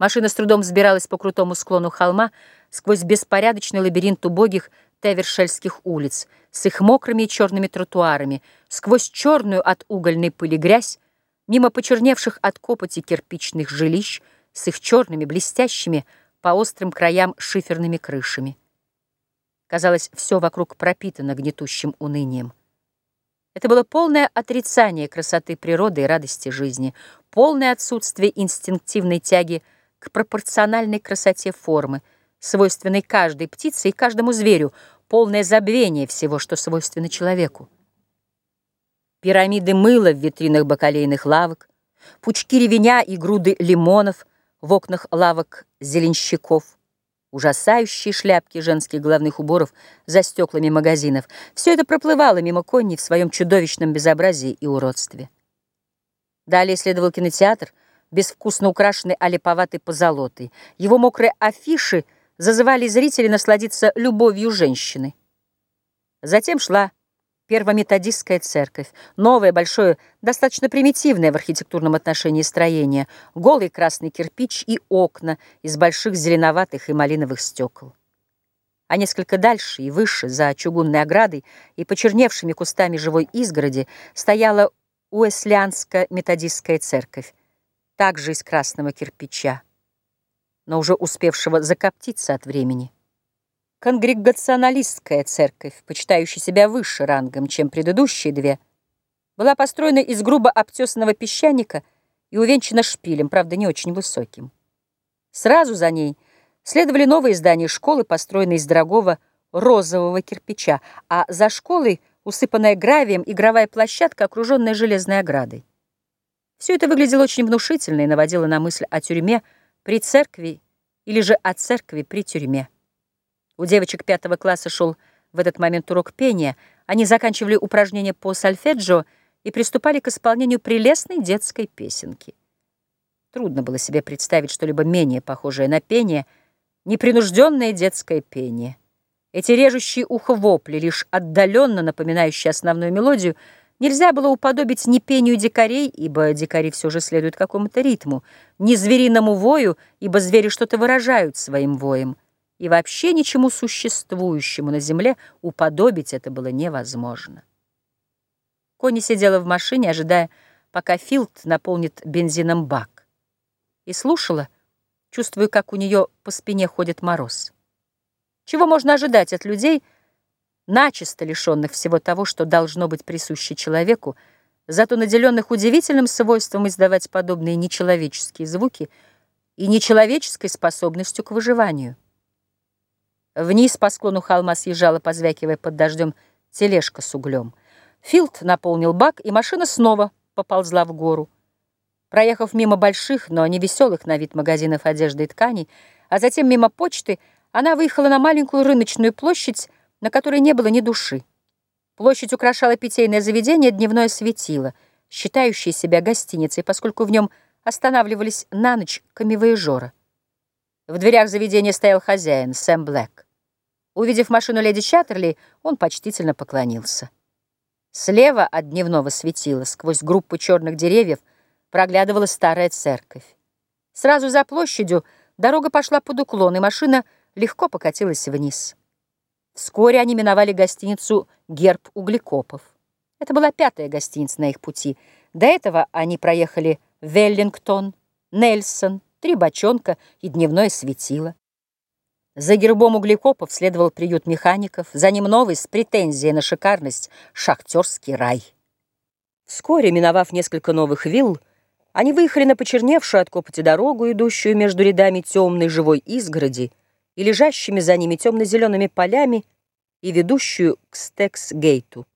Машина с трудом взбиралась по крутому склону холма сквозь беспорядочный лабиринт убогих тевершельских улиц с их мокрыми и черными тротуарами, сквозь черную от угольной пыли грязь, мимо почерневших от копоти кирпичных жилищ с их черными, блестящими по острым краям шиферными крышами. Казалось, все вокруг пропитано гнетущим унынием. Это было полное отрицание красоты природы и радости жизни, полное отсутствие инстинктивной тяги к пропорциональной красоте формы, свойственной каждой птице и каждому зверю, полное забвение всего, что свойственно человеку. Пирамиды мыла в витринах бакалейных лавок, пучки ревеня и груды лимонов в окнах лавок зеленщиков, ужасающие шляпки женских головных уборов за стеклами магазинов. Все это проплывало мимо Конни в своем чудовищном безобразии и уродстве. Далее следовал кинотеатр, безвкусно украшенный олиповатой позолотой. Его мокрые афиши зазывали зрителей насладиться любовью женщины. Затем шла Первометодистская церковь, новое, большое, достаточно примитивное в архитектурном отношении строение, голый красный кирпич и окна из больших зеленоватых и малиновых стекол. А несколько дальше и выше, за чугунной оградой и почерневшими кустами живой изгороди, стояла Уэслианская методистская церковь, также из красного кирпича, но уже успевшего закоптиться от времени. Конгрегационалистская церковь, почитающая себя выше рангом, чем предыдущие две, была построена из грубо обтесанного песчаника и увенчана шпилем, правда, не очень высоким. Сразу за ней следовали новые здания школы, построенные из дорогого розового кирпича, а за школой усыпанная гравием игровая площадка, окруженная железной оградой. Все это выглядело очень внушительно и наводило на мысль о тюрьме при церкви или же о церкви при тюрьме. У девочек пятого класса шел в этот момент урок пения, они заканчивали упражнения по сольфеджио и приступали к исполнению прелестной детской песенки. Трудно было себе представить что-либо менее похожее на пение, непринужденное детское пение. Эти режущие ухо вопли, лишь отдаленно напоминающие основную мелодию, нельзя было уподобить ни пению дикарей, ибо дикари все же следуют какому-то ритму, ни звериному вою, ибо звери что-то выражают своим воем. И вообще ничему существующему на земле уподобить это было невозможно. Кони сидела в машине, ожидая, пока Филд наполнит бензином бак. И слушала, чувствуя, как у нее по спине ходит мороз. Чего можно ожидать от людей, начисто лишенных всего того, что должно быть присуще человеку, зато наделенных удивительным свойством издавать подобные нечеловеческие звуки и нечеловеческой способностью к выживанию? Вниз по склону холма съезжала, позвякивая под дождем, тележка с углем. Филд наполнил бак, и машина снова поползла в гору. Проехав мимо больших, но не веселых на вид магазинов одежды и тканей, а затем мимо почты, она выехала на маленькую рыночную площадь, на которой не было ни души. Площадь украшала питейное заведение «Дневное светило», считающее себя гостиницей, поскольку в нем останавливались на ночь камевояжеры. В дверях заведения стоял хозяин, Сэм Блэк. Увидев машину леди Чаттерли, он почтительно поклонился. Слева от дневного светила, сквозь группу черных деревьев, проглядывала старая церковь. Сразу за площадью дорога пошла под уклон, и машина — легко покатилась вниз. Вскоре они миновали гостиницу «Герб углекопов». Это была пятая гостиница на их пути. До этого они проехали Веллингтон, Нельсон, Три бочонка и дневное светило. За гербом углекопов следовал приют механиков, за ним новый с претензией на шикарность шахтерский рай. Вскоре, миновав несколько новых вилл, они выехали на почерневшую от копоти дорогу, идущую между рядами темной живой изгороди, и лежащими за ними темно-зелеными полями и ведущую к Стекс-гейту.